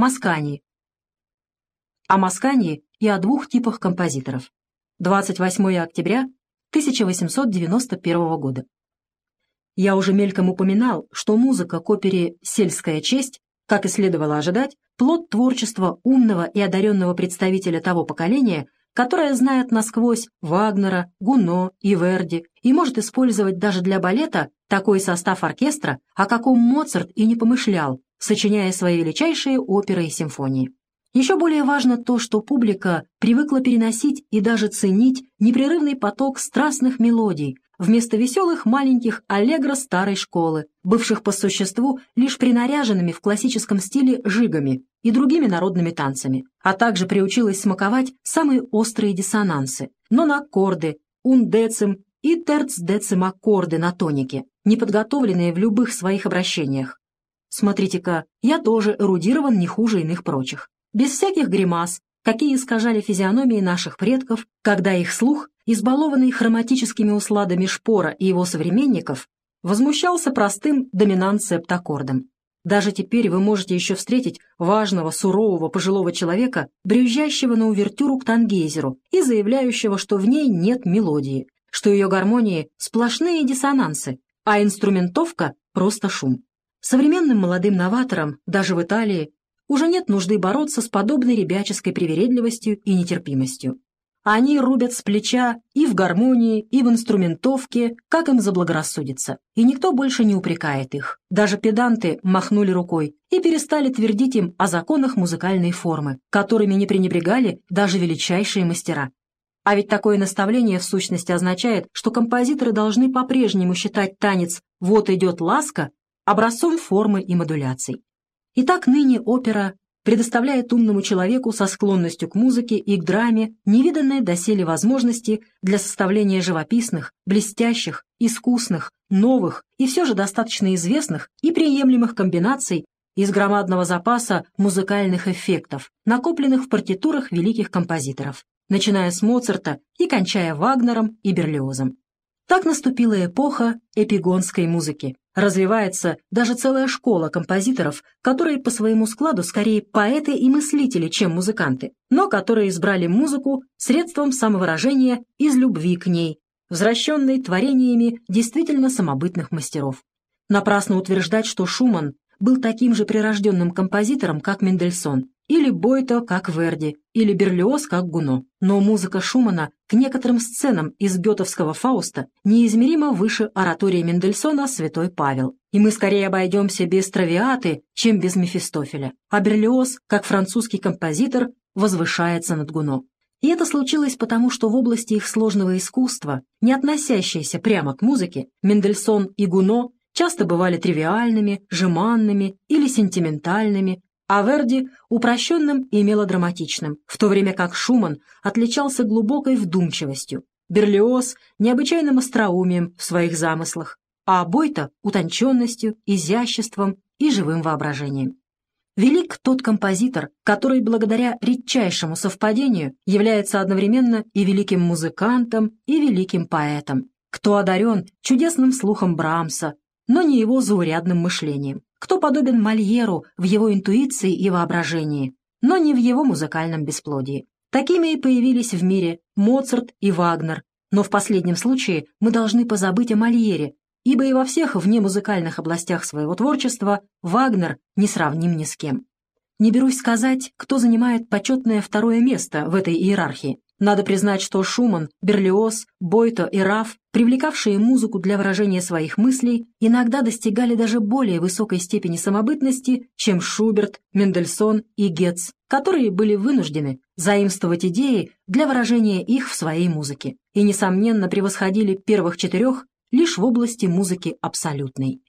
Маскани. О Маскани и о двух типах композиторов. 28 октября 1891 года. Я уже мельком упоминал, что музыка к опере «Сельская честь», как и следовало ожидать, плод творчества умного и одаренного представителя того поколения, которое знает насквозь Вагнера, Гуно и Верди и может использовать даже для балета такой состав оркестра, о каком Моцарт и не помышлял, сочиняя свои величайшие оперы и симфонии. Еще более важно то, что публика привыкла переносить и даже ценить непрерывный поток страстных мелодий вместо веселых маленьких аллегро старой школы, бывших по существу лишь принаряженными в классическом стиле жигами и другими народными танцами, а также приучилась смаковать самые острые диссонансы, но на аккорды, ун-децим и терц-децим аккорды на тонике, неподготовленные в любых своих обращениях. Смотрите-ка, я тоже эрудирован не хуже иных прочих без всяких гримас, какие искажали физиономии наших предков, когда их слух, избалованный хроматическими усладами Шпора и его современников, возмущался простым доминант-септаккордом. Даже теперь вы можете еще встретить важного, сурового пожилого человека, брюзжащего на увертюру к тангейзеру и заявляющего, что в ней нет мелодии, что ее гармонии сплошные диссонансы, а инструментовка — просто шум. Современным молодым новаторам, даже в Италии, уже нет нужды бороться с подобной ребяческой привередливостью и нетерпимостью. Они рубят с плеча и в гармонии, и в инструментовке, как им заблагорассудится, и никто больше не упрекает их. Даже педанты махнули рукой и перестали твердить им о законах музыкальной формы, которыми не пренебрегали даже величайшие мастера. А ведь такое наставление в сущности означает, что композиторы должны по-прежнему считать танец «вот идет ласка» образцом формы и модуляций. Итак, ныне опера предоставляет умному человеку со склонностью к музыке и к драме невиданные доселе возможности для составления живописных, блестящих, искусных, новых и все же достаточно известных и приемлемых комбинаций из громадного запаса музыкальных эффектов, накопленных в партитурах великих композиторов, начиная с Моцарта и кончая Вагнером и Берлиозом. Так наступила эпоха эпигонской музыки, Развивается даже целая школа композиторов, которые по своему складу скорее поэты и мыслители, чем музыканты, но которые избрали музыку средством самовыражения из любви к ней, возвращенной творениями действительно самобытных мастеров. Напрасно утверждать, что Шуман был таким же прирожденным композитором, как Мендельсон, или Бойто, как Верди, или Берлиоз, как Гуно. Но музыка Шумана к некоторым сценам из Гетовского Фауста неизмеримо выше оратории Мендельсона «Святой Павел». И мы скорее обойдемся без Травиаты, чем без Мефистофеля. А Берлиоз, как французский композитор, возвышается над Гуно. И это случилось потому, что в области их сложного искусства, не относящейся прямо к музыке, Мендельсон и Гуно часто бывали тривиальными, жеманными или сентиментальными, а Верди — упрощенным и мелодраматичным, в то время как Шуман отличался глубокой вдумчивостью, Берлиоз — необычайным остроумием в своих замыслах, а Бойто — утонченностью, изяществом и живым воображением. Велик тот композитор, который благодаря редчайшему совпадению является одновременно и великим музыкантом, и великим поэтом, кто одарен чудесным слухом Брамса, но не его заурядным мышлением кто подобен Мольеру в его интуиции и воображении, но не в его музыкальном бесплодии. Такими и появились в мире Моцарт и Вагнер, но в последнем случае мы должны позабыть о Мольере, ибо и во всех внемузыкальных областях своего творчества Вагнер не сравним ни с кем. Не берусь сказать, кто занимает почетное второе место в этой иерархии. Надо признать, что Шуман, Берлиоз, Бойто и Раф, привлекавшие музыку для выражения своих мыслей, иногда достигали даже более высокой степени самобытности, чем Шуберт, Мендельсон и Гетц, которые были вынуждены заимствовать идеи для выражения их в своей музыке и, несомненно, превосходили первых четырех лишь в области музыки абсолютной.